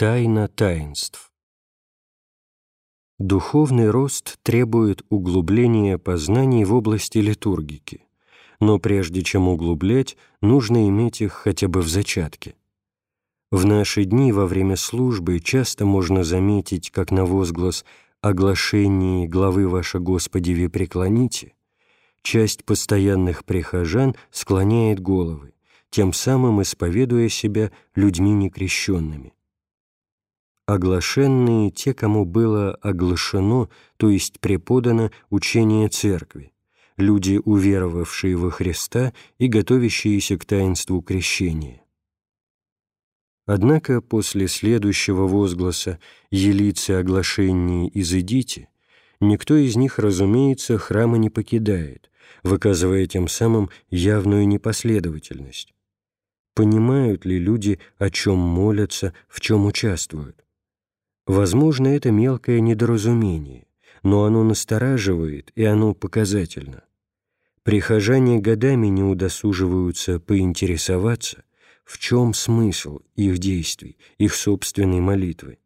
Тайна таинств. Духовный рост требует углубления познаний в области литургики, но прежде чем углублять, нужно иметь их хотя бы в зачатке. В наши дни во время службы часто можно заметить, как на возглас «Оглашении главы ваша Господи ви преклоните» часть постоянных прихожан склоняет головы, тем самым исповедуя себя людьми некрещенными оглашенные те, кому было оглашено, то есть преподано учение Церкви, люди, уверовавшие во Христа и готовящиеся к таинству крещения. Однако после следующего возгласа «Елицы оглашении изыдите» никто из них, разумеется, храма не покидает, выказывая тем самым явную непоследовательность. Понимают ли люди, о чем молятся, в чем участвуют? Возможно, это мелкое недоразумение, но оно настораживает, и оно показательно. Прихожане годами не удосуживаются поинтересоваться, в чем смысл их действий, их собственной молитвы.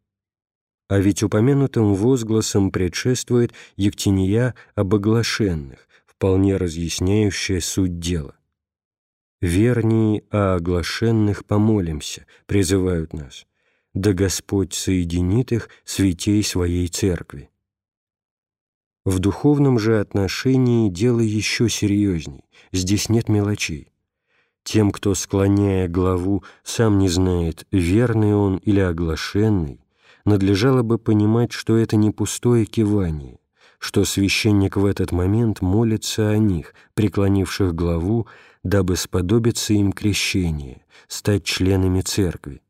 А ведь упомянутым возгласом предшествует Ектиния об оглашенных, вполне разъясняющая суть дела. «Вернее, о оглашенных помолимся», призывают нас да Господь соединит их святей Своей Церкви. В духовном же отношении дело еще серьезней, здесь нет мелочей. Тем, кто, склоняя главу, сам не знает, верный он или оглашенный, надлежало бы понимать, что это не пустое кивание, что священник в этот момент молится о них, преклонивших главу, дабы сподобиться им крещения, стать членами церкви.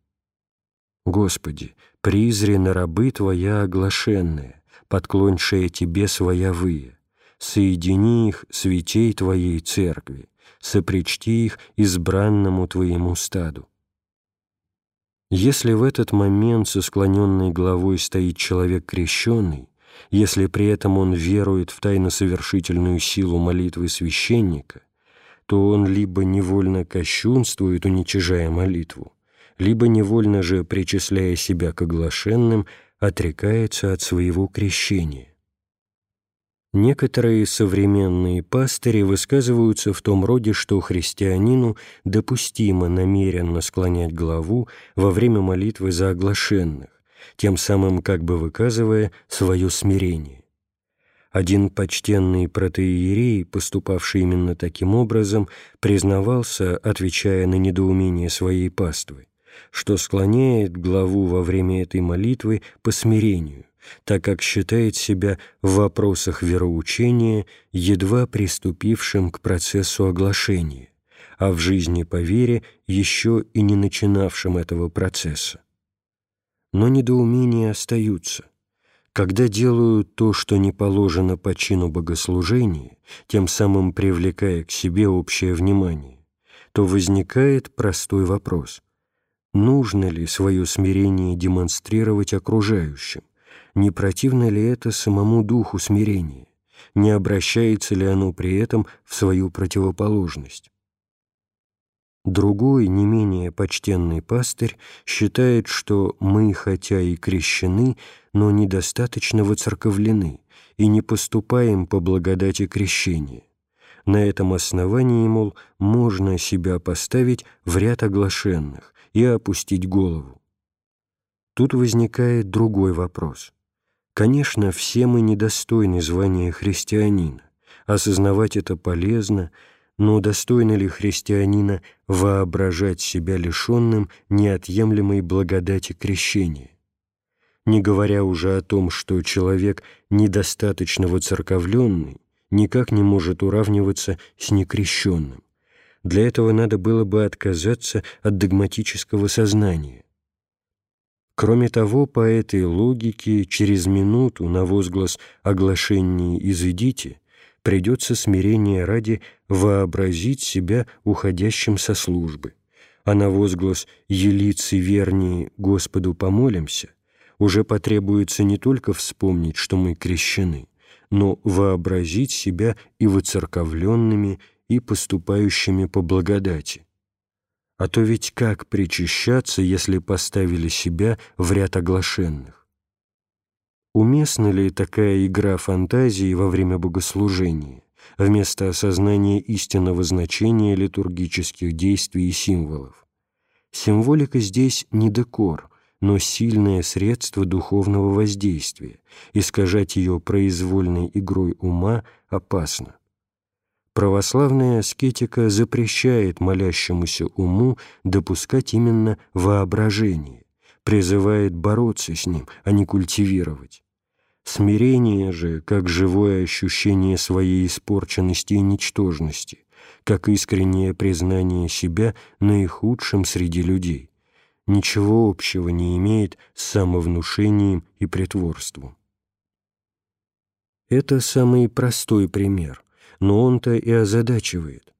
Господи, призри на рабы Твоя оглашенные, подклоншие Тебе своявые, соедини их святей Твоей церкви, сопричти их избранному Твоему стаду. Если в этот момент со склоненной головой стоит человек крещенный, если при этом он верует в тайно-совершительную силу молитвы священника, то он либо невольно кощунствует, уничижая молитву, либо невольно же, причисляя себя к оглашенным, отрекается от своего крещения. Некоторые современные пастыри высказываются в том роде, что христианину допустимо намеренно склонять голову во время молитвы за оглашенных, тем самым как бы выказывая свое смирение. Один почтенный протеерей, поступавший именно таким образом, признавался, отвечая на недоумение своей паствы, что склоняет главу во время этой молитвы по смирению, так как считает себя в вопросах вероучения едва приступившим к процессу оглашения, а в жизни по вере еще и не начинавшим этого процесса. Но недоумения остаются. Когда делают то, что не положено по чину богослужения, тем самым привлекая к себе общее внимание, то возникает простой вопрос – нужно ли свое смирение демонстрировать окружающим, не противно ли это самому духу смирения, не обращается ли оно при этом в свою противоположность. Другой, не менее почтенный пастырь считает, что мы, хотя и крещены, но недостаточно воцерковлены и не поступаем по благодати крещения. На этом основании, мол, можно себя поставить в ряд оглашенных, и опустить голову. Тут возникает другой вопрос. Конечно, все мы недостойны звания христианина, осознавать это полезно, но достойно ли христианина воображать себя лишенным неотъемлемой благодати крещения? Не говоря уже о том, что человек недостаточно воцерковленный никак не может уравниваться с некрещенным. Для этого надо было бы отказаться от догматического сознания. Кроме того, по этой логике, через минуту на возглас «оглашение изыдите» придется смирение ради вообразить себя уходящим со службы, а на возглас «елицы вернее Господу помолимся» уже потребуется не только вспомнить, что мы крещены, но вообразить себя и воцерковленными, и поступающими по благодати. А то ведь как причащаться, если поставили себя в ряд оглашенных? Уместна ли такая игра фантазии во время богослужения, вместо осознания истинного значения литургических действий и символов? Символика здесь не декор, но сильное средство духовного воздействия, искажать ее произвольной игрой ума опасно. Православная аскетика запрещает молящемуся уму допускать именно воображение, призывает бороться с ним, а не культивировать. Смирение же, как живое ощущение своей испорченности и ничтожности, как искреннее признание себя наихудшим среди людей, ничего общего не имеет с самовнушением и притворством. Это самый простой пример, но он-то и озадачивает.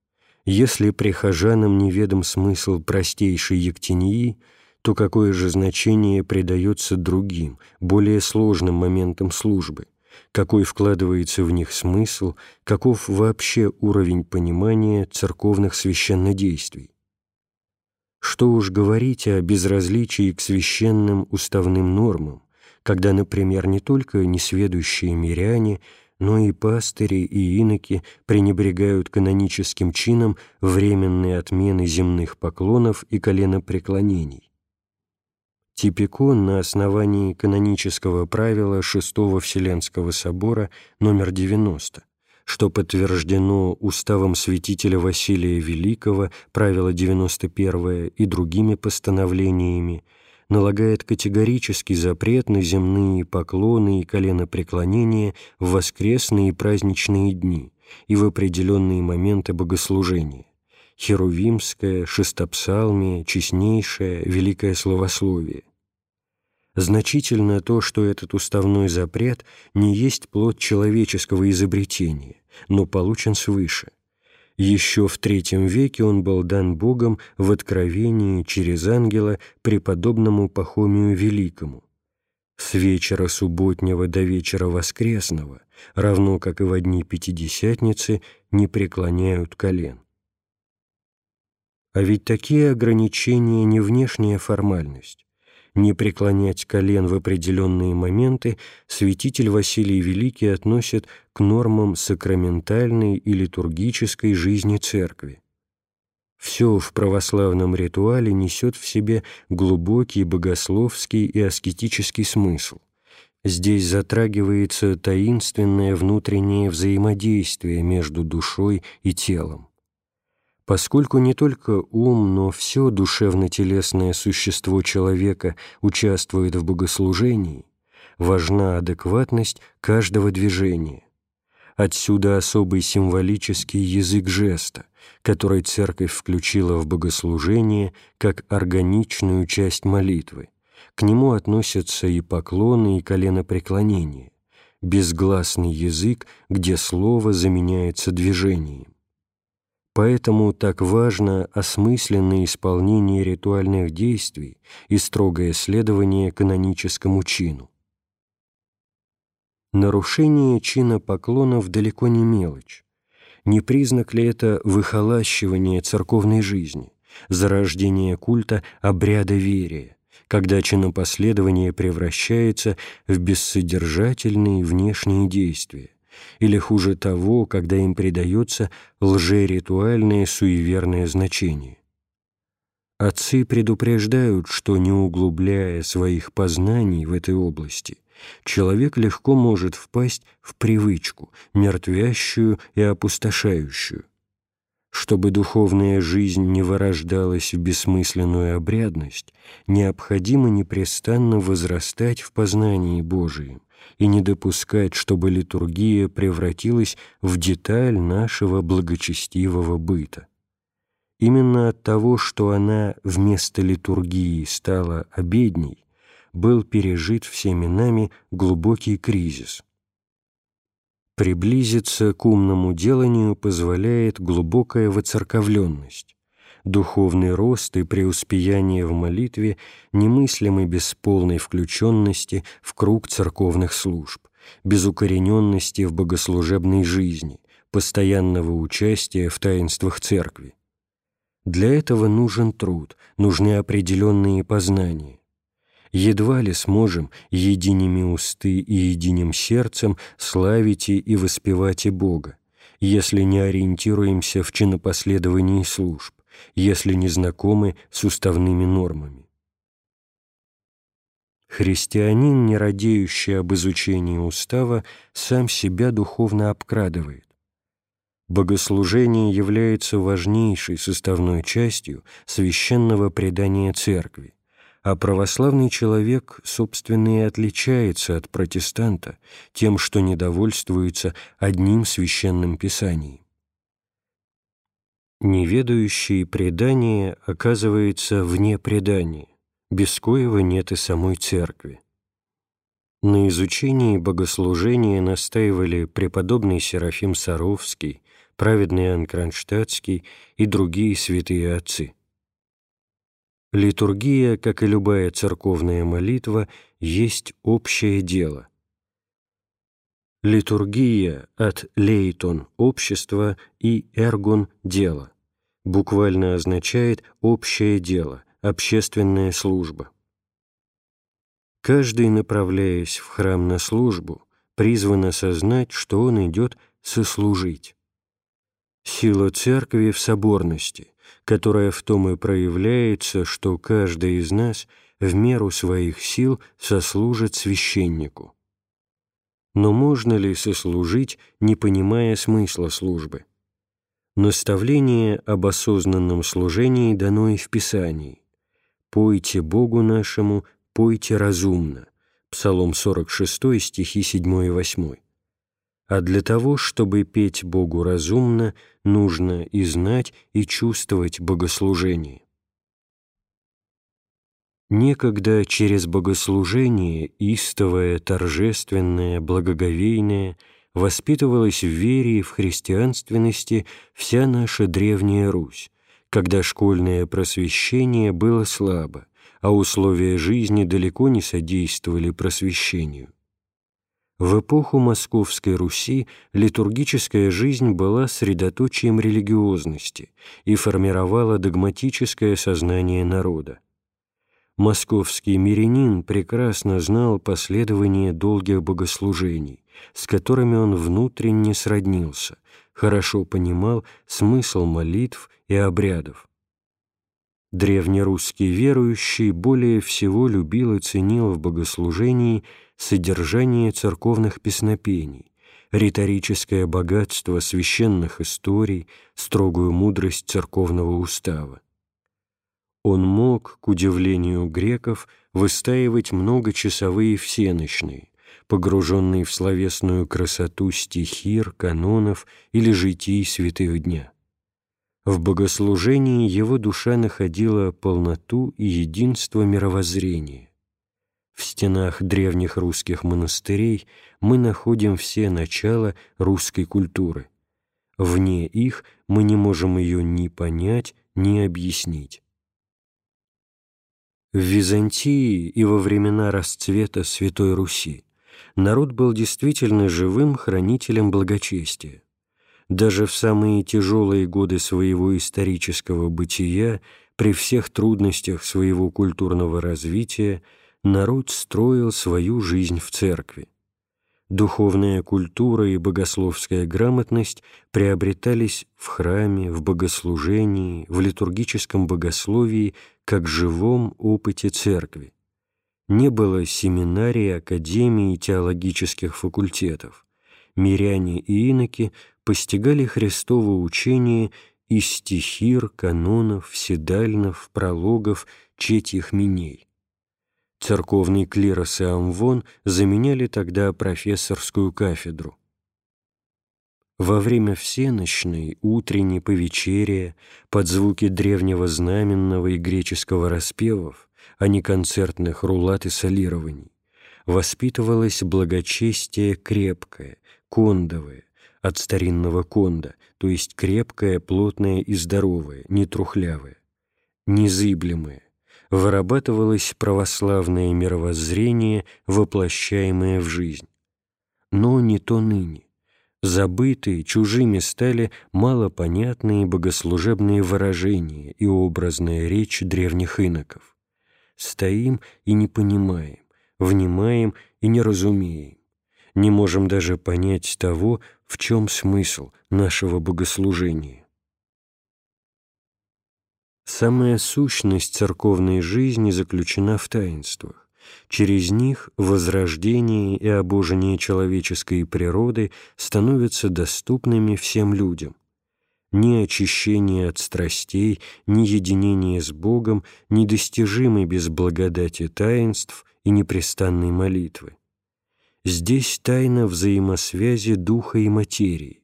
Если прихожанам неведом смысл простейшей ектении – то какое же значение придается другим, более сложным моментам службы, какой вкладывается в них смысл, каков вообще уровень понимания церковных священнодействий. Что уж говорить о безразличии к священным уставным нормам, когда, например, не только несведущие миряне, но и пастыри и иноки пренебрегают каноническим чином временной отмены земных поклонов и коленопреклонений. Типикон на основании канонического правила Шестого Вселенского собора номер 90, что подтверждено уставом святителя Василия Великого, правило 91 и другими постановлениями, налагает категорический запрет на земные поклоны и коленопреклонения в воскресные и праздничные дни и в определенные моменты богослужения. Херувимское, Шестопсалмие, Честнейшее, Великое Словословие. Значительно то, что этот уставной запрет не есть плод человеческого изобретения, но получен свыше. Еще в III веке он был дан Богом в откровении через ангела преподобному Пахомию Великому. С вечера субботнего до вечера воскресного, равно как и в дни Пятидесятницы, не преклоняют колен. А ведь такие ограничения не внешняя формальность. Не преклонять колен в определенные моменты святитель Василий Великий относит к нормам сакраментальной и литургической жизни Церкви. Все в православном ритуале несет в себе глубокий богословский и аскетический смысл. Здесь затрагивается таинственное внутреннее взаимодействие между душой и телом поскольку не только ум, но все душевно-телесное существо человека участвует в богослужении, важна адекватность каждого движения. Отсюда особый символический язык жеста, который Церковь включила в богослужение как органичную часть молитвы. К нему относятся и поклоны, и коленопреклонения, безгласный язык, где слово заменяется движением. Поэтому так важно осмысленное исполнение ритуальных действий и строгое следование каноническому чину. Нарушение чина поклонов далеко не мелочь. Не признак ли это выхолащивания церковной жизни, зарождение культа обряда верия, когда чинопоследование превращается в бессодержательные внешние действия? Или, хуже того, когда им придается лжеритуальное суеверное значение. Отцы предупреждают, что, не углубляя своих познаний в этой области, человек легко может впасть в привычку, мертвящую и опустошающую. Чтобы духовная жизнь не вырождалась в бессмысленную обрядность, необходимо непрестанно возрастать в познании Божием, и не допускать, чтобы литургия превратилась в деталь нашего благочестивого быта. Именно от того, что она вместо литургии стала обедней, был пережит всеми нами глубокий кризис. Приблизиться к умному деланию позволяет глубокая воцерковленность духовный рост и преуспеяние в молитве немыслимы без полной включенности в круг церковных служб, без укорененности в богослужебной жизни, постоянного участия в таинствах церкви. Для этого нужен труд, нужны определенные познания. Едва ли сможем единими усты и единым сердцем славить и воспевать и Бога, если не ориентируемся в чинопоследовании служб, если не знакомы с уставными нормами. Христианин, не радеющий об изучении устава, сам себя духовно обкрадывает. Богослужение является важнейшей составной частью священного предания Церкви, а православный человек, собственно, и отличается от протестанта тем, что недовольствуется одним священным писанием. Неведающий предание оказывается вне предания, без коего нет и самой церкви. На изучении богослужения настаивали преподобный Серафим Саровский, праведный Иоанн Кронштадтский и другие святые отцы. Литургия, как и любая церковная молитва, есть общее дело. Литургия от «лейтон» — общество и «эргон» — дело. Буквально означает «общее дело», «общественная служба». Каждый, направляясь в храм на службу, призван осознать, что он идет сослужить. Сила Церкви в соборности, которая в том и проявляется, что каждый из нас в меру своих сил сослужит священнику. Но можно ли сослужить, не понимая смысла службы? Наставление об осознанном служении дано и в Писании. «Пойте Богу нашему, пойте разумно» Псалом 46, стихи 7 и 8. А для того, чтобы петь Богу разумно, нужно и знать, и чувствовать богослужение. Некогда через богослужение, истовое, торжественное, благоговейное, воспитывалась в вере и в христианственности вся наша древняя Русь, когда школьное просвещение было слабо, а условия жизни далеко не содействовали просвещению. В эпоху Московской Руси литургическая жизнь была средоточием религиозности и формировала догматическое сознание народа. Московский мирянин прекрасно знал последование долгих богослужений, с которыми он внутренне сроднился, хорошо понимал смысл молитв и обрядов. Древнерусский верующий более всего любил и ценил в богослужении – содержание церковных песнопений, риторическое богатство священных историй, строгую мудрость церковного устава. Он мог, к удивлению греков, выстаивать многочасовые всеночные, погруженные в словесную красоту стихир, канонов или житий святых дня. В богослужении его душа находила полноту и единство мировоззрения. В стенах древних русских монастырей мы находим все начала русской культуры. Вне их мы не можем ее ни понять, ни объяснить. В Византии и во времена расцвета Святой Руси народ был действительно живым хранителем благочестия. Даже в самые тяжелые годы своего исторического бытия, при всех трудностях своего культурного развития, народ строил свою жизнь в церкви. Духовная культура и богословская грамотность приобретались в храме, в богослужении, в литургическом богословии, как живом опыте церкви. Не было семинарий, академий и теологических факультетов. Миряне и иноки постигали Христово учение из стихир, канонов, седальнов, прологов, четьих миней. Церковный клирос и амвон заменяли тогда профессорскую кафедру. Во время всеночной, утренней, повечерия, под звуки древнего знаменного и греческого распевов, а не концертных рулат и солирований, воспитывалось благочестие крепкое, кондовое, от старинного конда, то есть крепкое, плотное и здоровое, не трухлявое, незыблемое, вырабатывалось православное мировоззрение, воплощаемое в жизнь. Но не то ныне. Забытые, чужими стали малопонятные богослужебные выражения и образная речь древних иноков. Стоим и не понимаем, внимаем и не разумеем. Не можем даже понять того, в чем смысл нашего богослужения. Самая сущность церковной жизни заключена в таинствах. Через них возрождение и обожение человеческой природы становятся доступными всем людям. Ни очищение от страстей, ни единение с Богом недостижимы без благодати таинств и непрестанной молитвы. Здесь тайна взаимосвязи духа и материи.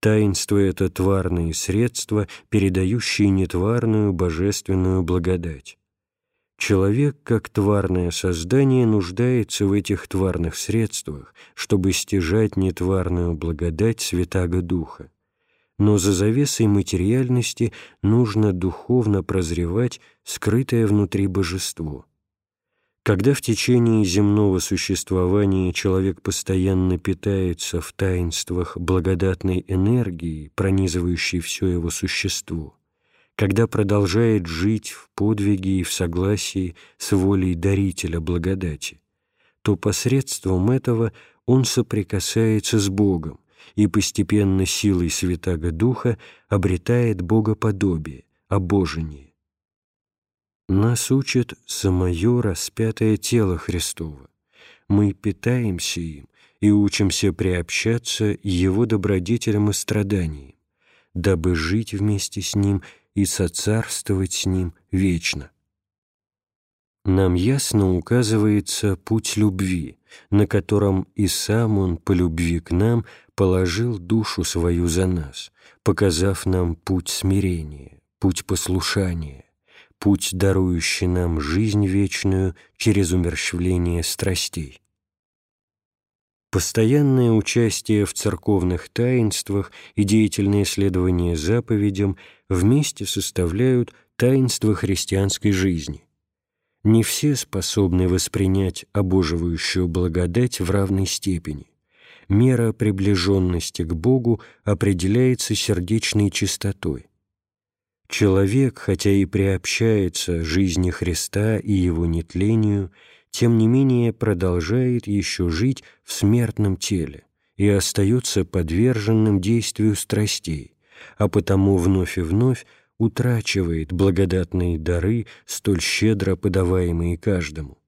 Таинство — это тварные средства, передающие нетварную божественную благодать. Человек, как тварное создание, нуждается в этих тварных средствах, чтобы стяжать нетварную благодать Святаго Духа. Но за завесой материальности нужно духовно прозревать скрытое внутри божество — когда в течение земного существования человек постоянно питается в таинствах благодатной энергии, пронизывающей все его существо, когда продолжает жить в подвиге и в согласии с волей дарителя благодати, то посредством этого он соприкасается с Богом и постепенно силой Святаго Духа обретает богоподобие, обожение. Нас учит самое распятое тело Христово. Мы питаемся им и учимся приобщаться Его добродетелям и страданиям, дабы жить вместе с Ним и соцарствовать с Ним вечно. Нам ясно указывается путь любви, на котором и сам Он по любви к нам положил душу свою за нас, показав нам путь смирения, путь послушания, путь, дарующий нам жизнь вечную через умерщвление страстей. Постоянное участие в церковных таинствах и деятельное следование заповедям вместе составляют таинство христианской жизни. Не все способны воспринять обоживающую благодать в равной степени. Мера приближенности к Богу определяется сердечной чистотой – Человек, хотя и приобщается жизни Христа и его нетлению, тем не менее продолжает еще жить в смертном теле и остается подверженным действию страстей, а потому вновь и вновь утрачивает благодатные дары, столь щедро подаваемые каждому.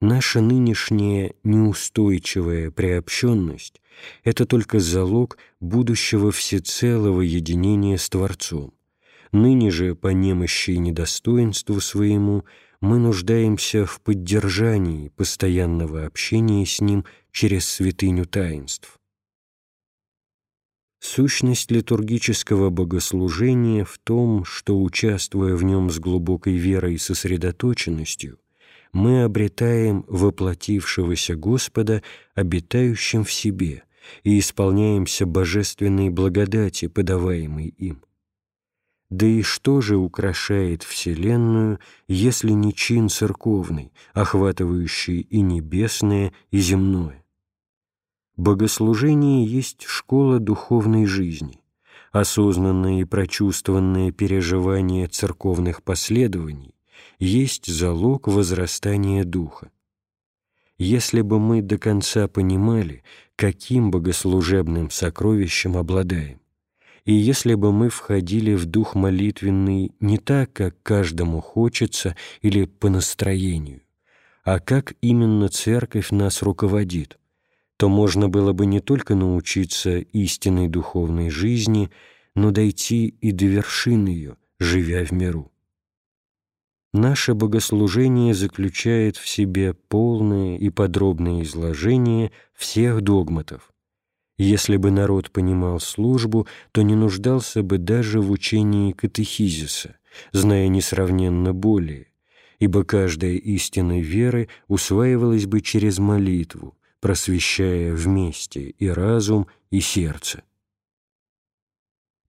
Наша нынешняя неустойчивая приобщенность — это только залог будущего всецелого единения с Творцом. Ныне же, по немощи и недостоинству своему, мы нуждаемся в поддержании постоянного общения с Ним через святыню таинств. Сущность литургического богослужения в том, что, участвуя в нем с глубокой верой и сосредоточенностью, мы обретаем воплотившегося Господа, обитающим в себе, и исполняемся божественной благодати, подаваемой им. Да и что же украшает Вселенную, если не чин церковный, охватывающий и небесное, и земное? Богослужение есть школа духовной жизни, осознанное и прочувствованное переживание церковных последований есть залог возрастания духа. Если бы мы до конца понимали, каким богослужебным сокровищем обладаем, и если бы мы входили в дух молитвенный не так, как каждому хочется или по настроению, а как именно Церковь нас руководит, то можно было бы не только научиться истинной духовной жизни, но дойти и до вершин ее, живя в миру. Наше богослужение заключает в себе полное и подробное изложение всех догматов, если бы народ понимал службу, то не нуждался бы даже в учении катехизиса, зная несравненно более, ибо каждая истина веры усваивалась бы через молитву, просвещая вместе и разум, и сердце.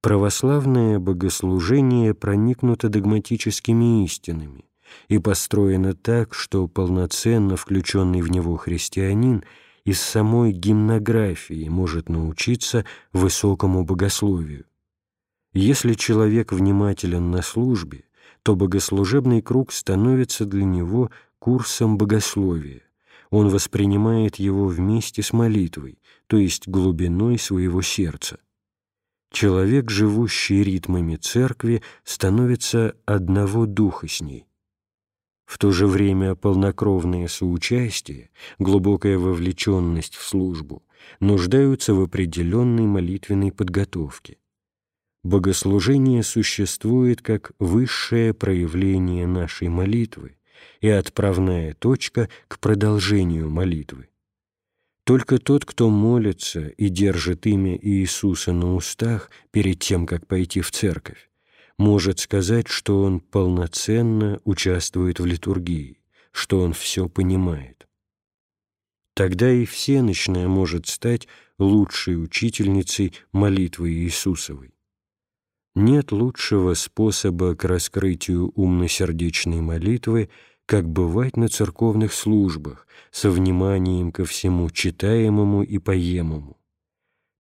Православное богослужение проникнуто догматическими истинами и построено так, что полноценно включенный в него христианин – из самой гимнографии может научиться высокому богословию. Если человек внимателен на службе, то богослужебный круг становится для него курсом богословия. Он воспринимает его вместе с молитвой, то есть глубиной своего сердца. Человек, живущий ритмами церкви, становится одного духа с ней. В то же время полнокровное соучастие, глубокая вовлеченность в службу нуждаются в определенной молитвенной подготовке. Богослужение существует как высшее проявление нашей молитвы и отправная точка к продолжению молитвы. Только тот, кто молится и держит имя Иисуса на устах перед тем, как пойти в церковь, может сказать, что он полноценно участвует в литургии, что он все понимает. Тогда и всеночная может стать лучшей учительницей молитвы Иисусовой. Нет лучшего способа к раскрытию умно-сердечной молитвы, как бывать на церковных службах, со вниманием ко всему читаемому и поемому.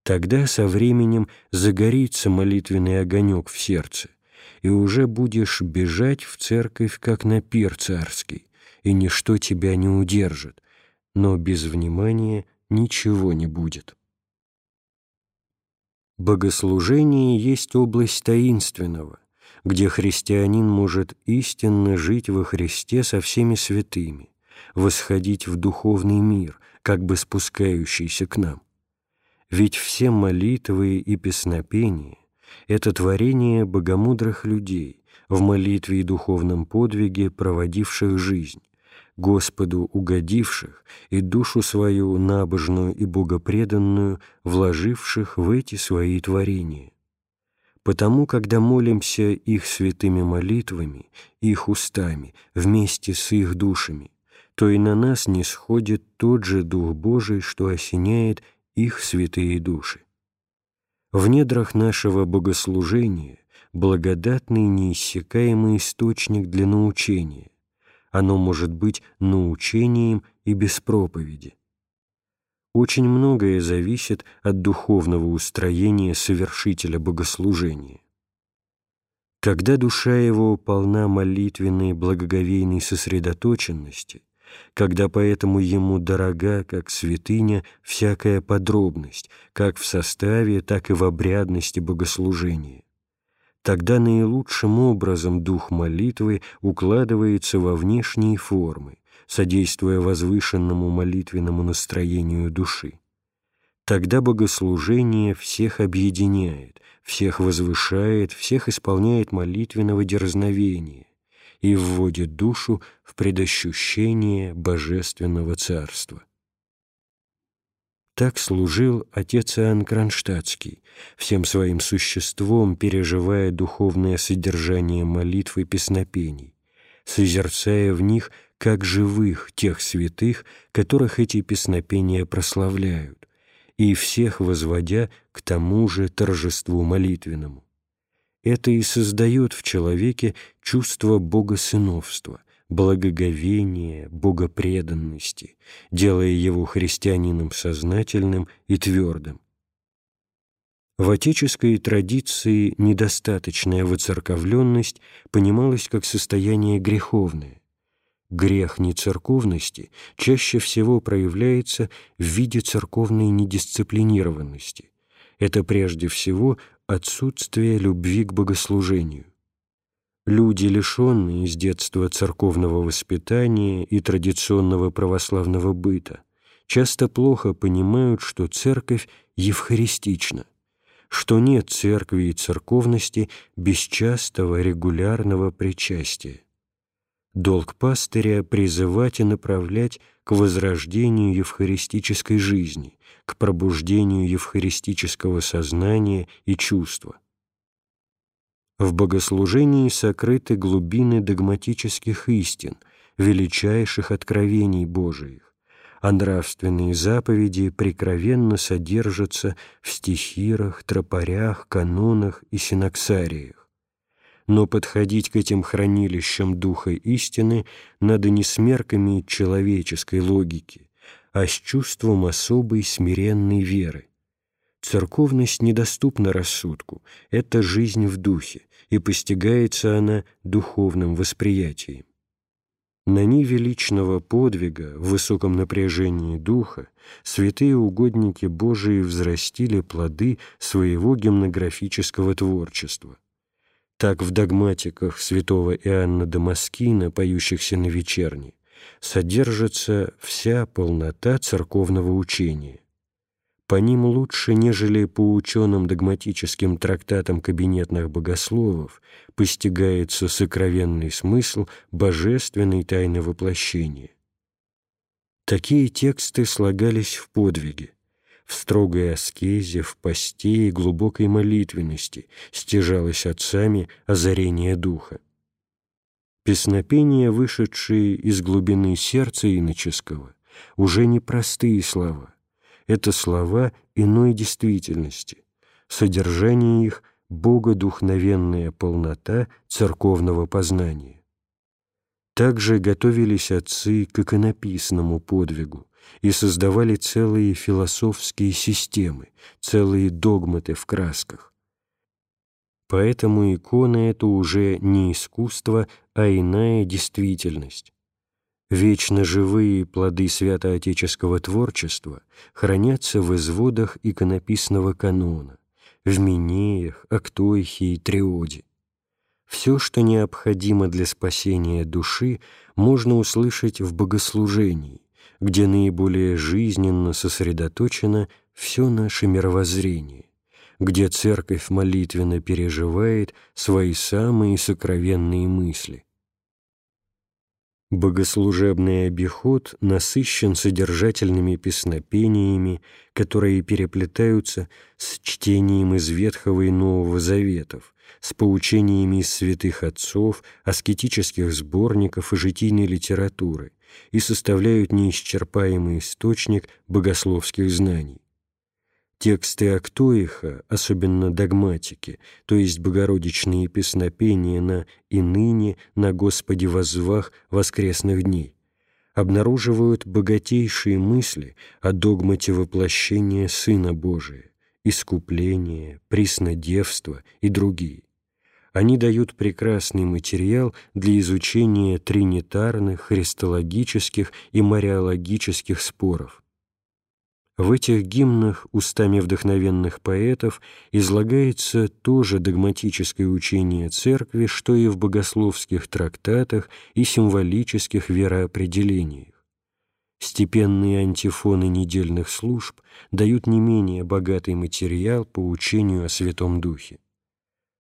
Тогда со временем загорится молитвенный огонек в сердце, и уже будешь бежать в церковь, как на пир царский, и ничто тебя не удержит, но без внимания ничего не будет. Богослужение есть область таинственного, где христианин может истинно жить во Христе со всеми святыми, восходить в духовный мир, как бы спускающийся к нам. Ведь все молитвы и песнопения это творение богомудрых людей, в молитве и духовном подвиге проводивших жизнь, Господу угодивших и душу свою набожную и богопреданную вложивших в эти свои творения. Потому, когда молимся их святыми молитвами, их устами, вместе с их душами, то и на нас не сходит тот же Дух Божий, что осеняет их святые души. В недрах нашего богослужения благодатный неиссякаемый источник для научения. Оно может быть научением и без проповеди. Очень многое зависит от духовного устроения совершителя богослужения. Когда душа его полна молитвенной благоговейной сосредоточенности, когда поэтому ему дорога, как святыня, всякая подробность, как в составе, так и в обрядности богослужения. Тогда наилучшим образом дух молитвы укладывается во внешние формы, содействуя возвышенному молитвенному настроению души. Тогда богослужение всех объединяет, всех возвышает, всех исполняет молитвенного дерзновения, и вводит душу в предощущение Божественного Царства. Так служил отец Иоанн Кронштадтский, всем своим существом переживая духовное содержание молитв и песнопений, созерцая в них как живых тех святых, которых эти песнопения прославляют, и всех возводя к тому же торжеству молитвенному. Это и создает в человеке чувство богосыновства, благоговения, богопреданности, делая его христианином сознательным и твердым. В отеческой традиции недостаточная выцерковленность понималась как состояние греховное. Грех нецерковности чаще всего проявляется в виде церковной недисциплинированности. Это прежде всего отсутствие любви к богослужению. Люди, лишенные с детства церковного воспитания и традиционного православного быта, часто плохо понимают, что церковь евхаристична, что нет церкви и церковности без частого регулярного причастия. Долг пастыря — призывать и направлять к возрождению евхаристической жизни, к пробуждению евхаристического сознания и чувства. В богослужении сокрыты глубины догматических истин, величайших откровений Божиих, а нравственные заповеди прикровенно содержатся в стихирах, тропарях, канонах и синоксариях но подходить к этим хранилищам духа истины надо не с мерками человеческой логики, а с чувством особой смиренной веры. Церковность недоступна рассудку, это жизнь в духе, и постигается она духовным восприятием. На ниве личного подвига, в высоком напряжении духа, святые угодники Божии взрастили плоды своего гимнографического творчества. Так в догматиках святого Иоанна Дамаскина, поющихся на вечерне, содержится вся полнота церковного учения. По ним лучше, нежели по ученым догматическим трактатам кабинетных богословов, постигается сокровенный смысл божественной тайны воплощения. Такие тексты слагались в подвиге, в строгой аскезе, в посте и глубокой молитвенности стяжалось отцами озарение духа. Песнопения, вышедшие из глубины сердца иноческого, уже не простые слова. Это слова иной действительности. Содержание их — богодухновенная полнота церковного познания. Также готовились отцы к иконописному подвигу и создавали целые философские системы, целые догматы в красках. Поэтому икона — это уже не искусство, а иная действительность. Вечно живые плоды святоотеческого творчества хранятся в изводах иконописного канона, в Минеях, Актоихе и Триоде. Все, что необходимо для спасения души, можно услышать в богослужении, где наиболее жизненно сосредоточено все наше мировоззрение где Церковь молитвенно переживает свои самые сокровенные мысли. Богослужебный обиход насыщен содержательными песнопениями, которые переплетаются с чтением из Ветхого и Нового Заветов, с поучениями из святых отцов, аскетических сборников и житийной литературы и составляют неисчерпаемый источник богословских знаний. Тексты Актоиха, особенно догматики, то есть богородичные песнопения на «И ныне, на Господе возвах воскресных дней», обнаруживают богатейшие мысли о догмате воплощения Сына Божия, искупления, приснодевства и другие. Они дают прекрасный материал для изучения тринитарных, христологических и мариологических споров – в этих гимнах устами вдохновенных поэтов излагается то же догматическое учение Церкви, что и в богословских трактатах и символических вероопределениях. Степенные антифоны недельных служб дают не менее богатый материал по учению о Святом Духе.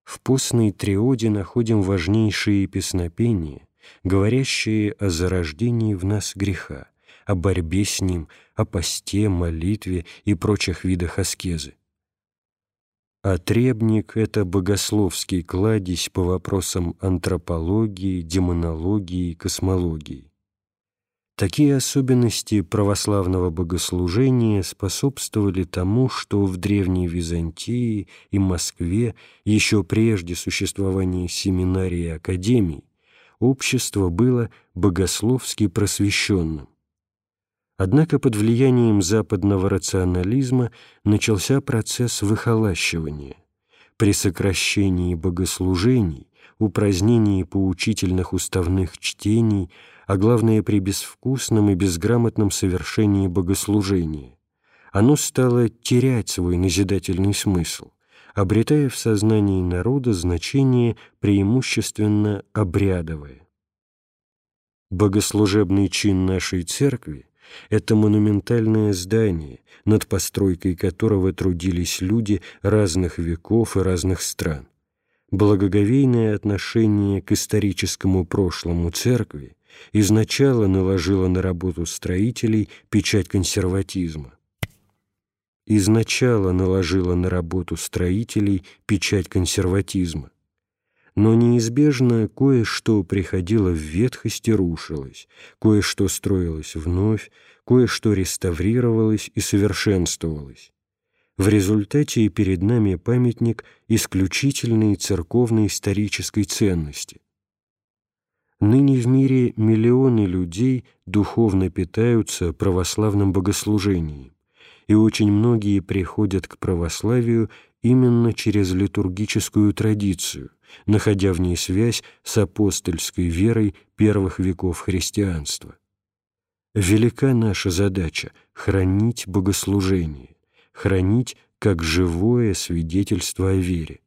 В постной триоде находим важнейшие песнопения, говорящие о зарождении в нас греха, о борьбе с ним, о посте, молитве и прочих видах аскезы. А требник — это богословский кладезь по вопросам антропологии, демонологии, космологии. Такие особенности православного богослужения способствовали тому, что в Древней Византии и Москве еще прежде существования семинарии и академий общество было богословски просвещенным. Однако под влиянием западного рационализма начался процесс выхолащивания. При сокращении богослужений, упразднении поучительных уставных чтений, а главное при безвкусном и безграмотном совершении богослужения, оно стало терять свой назидательный смысл, обретая в сознании народа значение преимущественно обрядовое. Богослужебный чин нашей церкви это монументальное здание, над постройкой которого трудились люди разных веков и разных стран. Благоговейное отношение к историческому прошлому церкви изначало наложило на работу строителей печать консерватизма. Изначало наложило на работу строителей печать консерватизма но неизбежно кое-что приходило в ветхость и рушилось, кое-что строилось вновь, кое-что реставрировалось и совершенствовалось. В результате и перед нами памятник исключительной церковной исторической ценности. Ныне в мире миллионы людей духовно питаются православным богослужением, и очень многие приходят к православию именно через литургическую традицию, находя в ней связь с апостольской верой первых веков христианства. Велика наша задача — хранить богослужение, хранить как живое свидетельство о вере.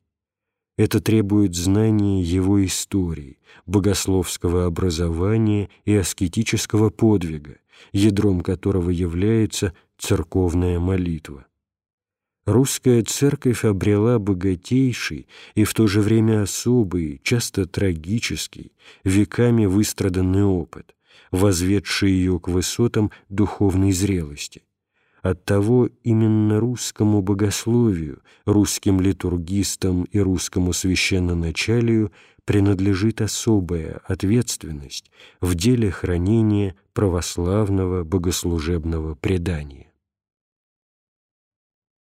Это требует знания его истории, богословского образования и аскетического подвига, ядром которого является церковная молитва. Русская церковь обрела богатейший и в то же время особый, часто трагический, веками выстраданный опыт, возведший ее к высотам духовной зрелости. Оттого именно русскому богословию, русским литургистам и русскому священноначалию принадлежит особая ответственность в деле хранения православного богослужебного предания.